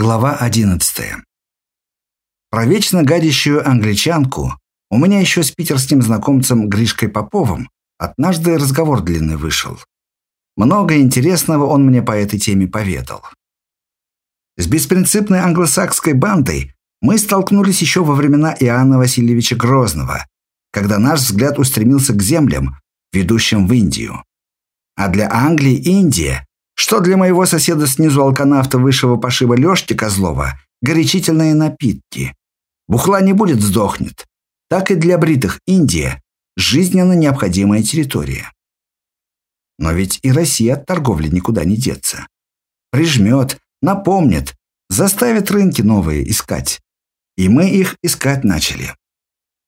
Глава 11. Про вечно гадящую англичанку у меня еще с питерским знакомцем Гришкой Поповым однажды разговор длинный вышел. Много интересного он мне по этой теме поведал. С беспринципной англосакской бандой мы столкнулись еще во времена Иоанна Васильевича Грозного, когда наш взгляд устремился к землям, ведущим в Индию. А для Англии Индия что для моего соседа снизу алканавта высшего пошиба Лешки Козлова горячительные напитки. Бухла не будет, сдохнет. Так и для бритых Индия – жизненно необходимая территория. Но ведь и Россия от торговли никуда не деться. Прижмет, напомнит, заставит рынки новые искать. И мы их искать начали.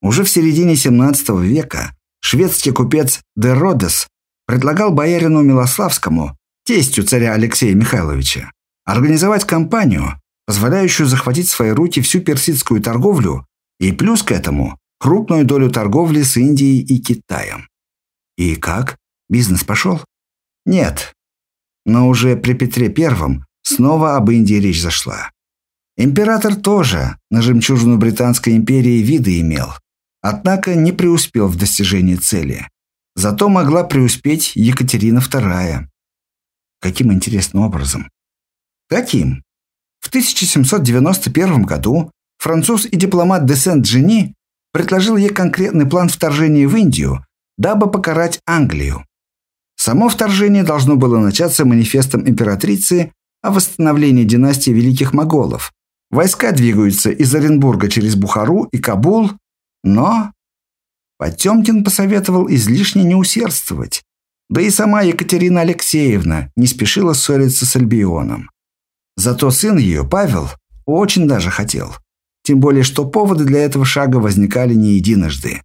Уже в середине 17 века шведский купец Де Родес предлагал боярину Милославскому тестью царя Алексея Михайловича, организовать кампанию, позволяющую захватить в свои руки всю персидскую торговлю и плюс к этому крупную долю торговли с Индией и Китаем. И как? Бизнес пошел? Нет. Но уже при Петре Первом снова об Индии речь зашла. Император тоже на жемчужину Британской империи виды имел, однако не преуспел в достижении цели. Зато могла преуспеть Екатерина II. Каким интересным образом? Таким. В 1791 году француз и дипломат де Сент-Джени предложил ей конкретный план вторжения в Индию, дабы покарать Англию. Само вторжение должно было начаться манифестом императрицы о восстановлении династии великих моголов. Войска двигаются из Оренбурга через Бухару и Кабул, но Потемкин посоветовал излишне не усердствовать. Да и сама Екатерина Алексеевна не спешила ссориться с Альбионом. Зато сын ее, Павел, очень даже хотел. Тем более, что поводы для этого шага возникали не единожды.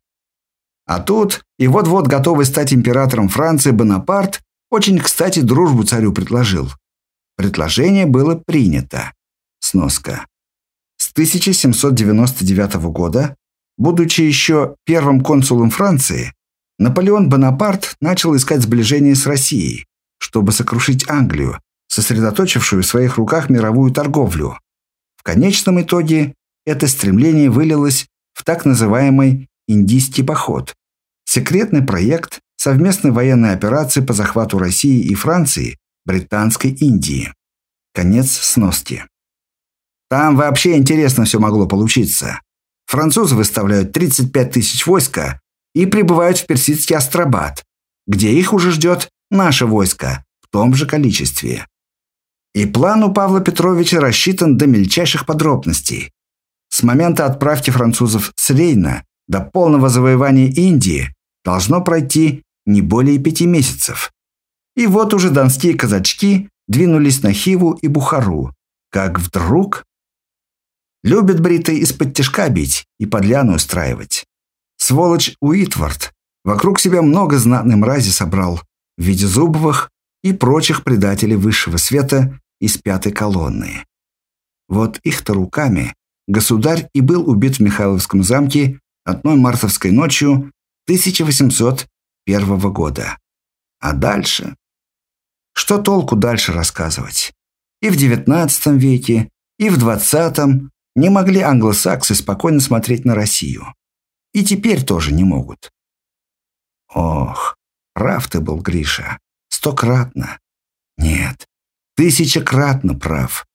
А тут и вот-вот готовый стать императором Франции Бонапарт очень кстати дружбу царю предложил. Предложение было принято. Сноска. С 1799 года, будучи еще первым консулом Франции, Наполеон Бонапарт начал искать сближение с Россией, чтобы сокрушить Англию, сосредоточившую в своих руках мировую торговлю. В конечном итоге это стремление вылилось в так называемый «Индийский поход» – секретный проект совместной военной операции по захвату России и Франции Британской Индии. Конец сноски. Там вообще интересно все могло получиться. Французы выставляют 35 тысяч войска и прибывают в Персидский Астрабад, где их уже ждет наше войско в том же количестве. И план у Павла Петровича рассчитан до мельчайших подробностей. С момента отправки французов с Рейна до полного завоевания Индии должно пройти не более пяти месяцев. И вот уже донские казачки двинулись на Хиву и Бухару, как вдруг... Любят бритые из-под тяжка бить и подляну устраивать. Сволочь Уитвард вокруг себя много знатной мрази собрал в виде Зубовых и прочих предателей высшего света из пятой колонны. Вот их-то руками государь и был убит в Михайловском замке одной мартовской ночью 1801 года. А дальше? Что толку дальше рассказывать? И в XIX веке, и в XX не могли англосаксы спокойно смотреть на Россию. И теперь тоже не могут. Ох, прав ты был, Гриша. Стократно. Нет, тысячекратно прав.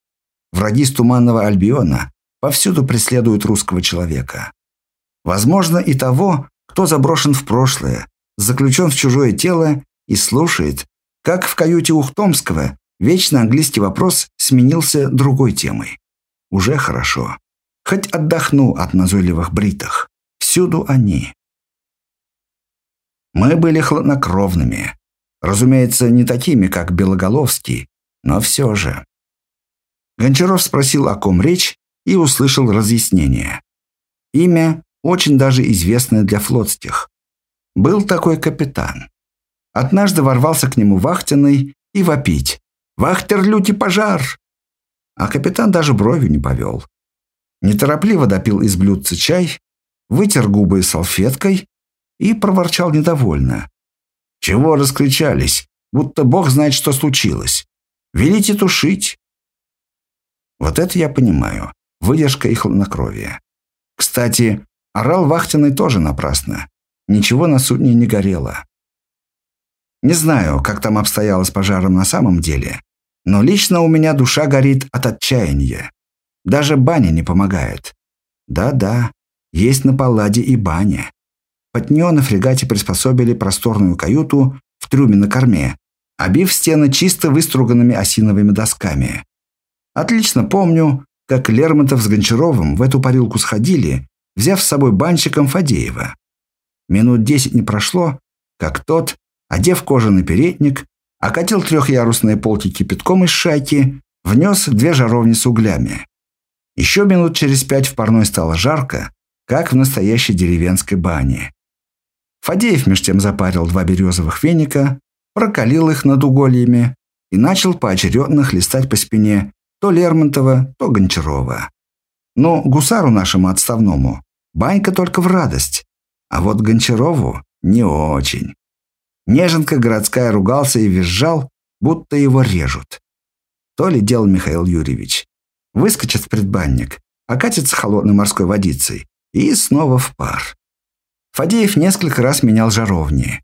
Враги с Туманного Альбиона повсюду преследуют русского человека. Возможно, и того, кто заброшен в прошлое, заключен в чужое тело и слушает, как в каюте Ухтомского вечно английский вопрос сменился другой темой. Уже хорошо. Хоть отдохну от назойливых бритых. Всюду они. Мы были хладнокровными. Разумеется, не такими, как Белоголовский, но все же. Гончаров спросил, о ком речь, и услышал разъяснение. Имя очень даже известное для флотских. Был такой капитан. Однажды ворвался к нему вахтенный и вопить. «Вахтер, люти пожар!» А капитан даже бровью не повел. Неторопливо допил из блюдца чай вытер губы салфеткой и проворчал недовольно. «Чего раскричались? Будто бог знает, что случилось. Велите тушить». Вот это я понимаю. Выдержка и хладнокровие. Кстати, орал вахтенный тоже напрасно. Ничего на судне не горело. Не знаю, как там обстояло с пожаром на самом деле, но лично у меня душа горит от отчаяния. Даже баня не помогает. Да-да, есть на Палладе и баня. Под нее на фрегате приспособили просторную каюту в трюме на корме, обив стены чисто выструганными осиновыми досками. Отлично помню, как Лермонтов с Гончаровым в эту парилку сходили, взяв с собой банщиком Фадеева. Минут десять не прошло, как тот, одев кожаный передник, окатил трехъярусные полки кипятком из шайки, внес две жаровни с углями. Еще минут через пять в парной стало жарко, как в настоящей деревенской бане. Фадеев меж тем запарил два березовых веника, прокалил их над угольями и начал поочередно хлестать по спине то Лермонтова, то Гончарова. Но гусару нашему отставному банька только в радость, а вот Гончарову не очень. Неженка городская ругался и визжал, будто его режут. То ли делал Михаил Юрьевич. Выскочит в предбанник, окатится холодной морской водицей и снова в пар. Фадеев несколько раз менял жаровни.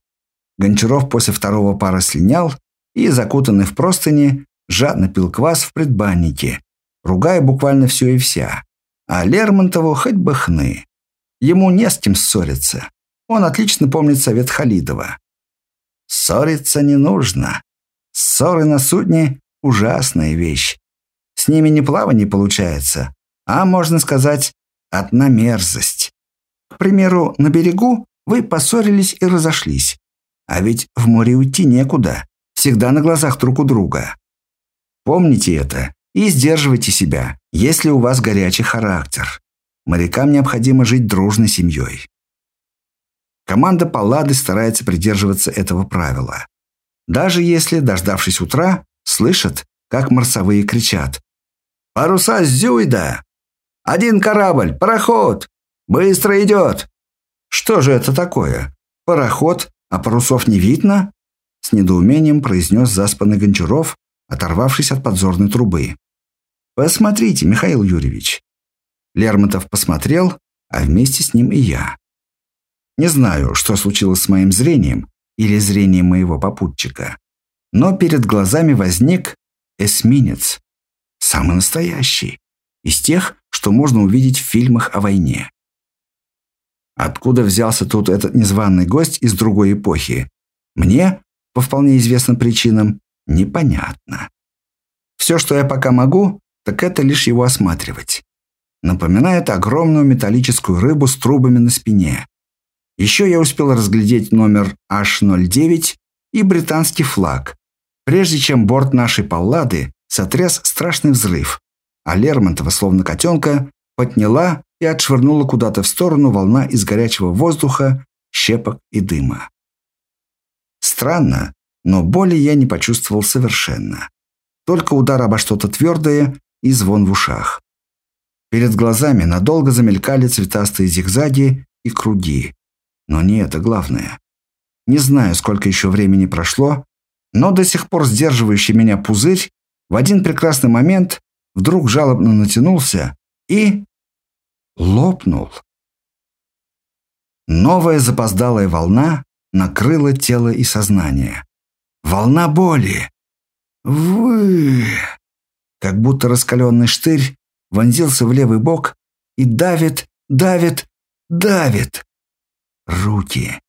Гончаров после второго пара слинял и, закутанный в простыни, жадно пил квас в предбаннике, ругая буквально все и вся. А Лермонтову хоть бы хны. Ему не с кем ссориться. Он отлично помнит совет Халидова. Ссориться не нужно. Ссоры на судне – ужасная вещь. С ними не плавание получается, а, можно сказать, одна мерзость. К примеру, на берегу вы поссорились и разошлись. А ведь в море уйти некуда. Всегда на глазах друг у друга. Помните это и сдерживайте себя, если у вас горячий характер. Морякам необходимо жить дружной семьей. Команда Паллады старается придерживаться этого правила. Даже если, дождавшись утра, слышат, как марсовые кричат. «Паруса с Зюйда! Один корабль! Пароход! Быстро идет!» «Что же это такое? Пароход, а парусов не видно?» С недоумением произнес заспанный Гончаров, оторвавшись от подзорной трубы. «Посмотрите, Михаил Юрьевич». Лермонтов посмотрел, а вместе с ним и я. Не знаю, что случилось с моим зрением или зрением моего попутчика, но перед глазами возник эсминец, самый настоящий, из тех, что можно увидеть в фильмах о войне. Откуда взялся тут этот незваный гость из другой эпохи? Мне, по вполне известным причинам, непонятно. Все, что я пока могу, так это лишь его осматривать. Напоминает огромную металлическую рыбу с трубами на спине. Еще я успел разглядеть номер H09 и британский флаг, прежде чем борт нашей паллады сотряс страшный взрыв, а Лермонтова, словно котенка, подняла и отшвырнула куда-то в сторону волна из горячего воздуха, щепок и дыма. Странно, но боли я не почувствовал совершенно. Только удар обо что-то твердое и звон в ушах. Перед глазами надолго замелькали цветастые зигзаги и круги. Но не это главное. Не знаю, сколько еще времени прошло, но до сих пор сдерживающий меня пузырь в один прекрасный момент вдруг жалобно натянулся и лопнул. Новая запоздалая волна накрыла тело и сознание. Волна боли. Вы... Как будто раскаленный штырь вонзился в левый бок и давит, давит, давит. Руки.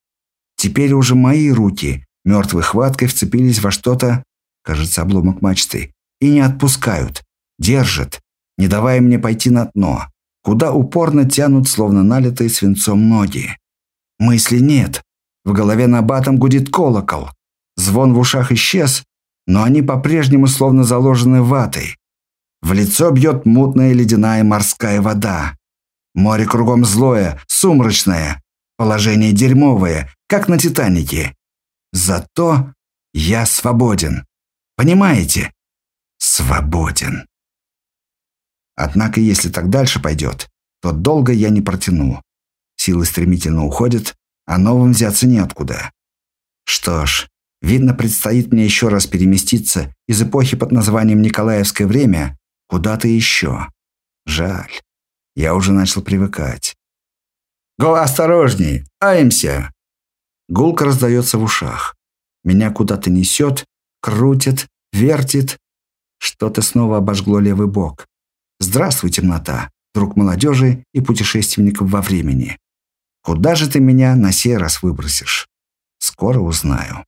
Теперь уже мои руки мертвой хваткой вцепились во что-то, кажется, обломок мачты, и не отпускают, держат, не давая мне пойти на дно, куда упорно тянут, словно налитые свинцом ноги. Мысли нет. В голове на батом гудит колокол. Звон в ушах исчез, но они по-прежнему словно заложены ватой. В лицо бьет мутная ледяная морская вода. Море кругом злое, сумрачное, Положение дерьмовое, как на «Титанике». Зато я свободен. Понимаете? Свободен. Однако, если так дальше пойдет, то долго я не протяну. Силы стремительно уходят, а новым взяться неоткуда. Что ж, видно, предстоит мне еще раз переместиться из эпохи под названием «Николаевское время» Куда-то еще. Жаль. Я уже начал привыкать. «Го, осторожней! Аимся!» Гулка раздается в ушах. Меня куда-то несет, крутит, вертит. Что-то снова обожгло левый бок. Здравствуй, темнота, друг молодежи и путешественников во времени. Куда же ты меня на сей раз выбросишь? Скоро узнаю.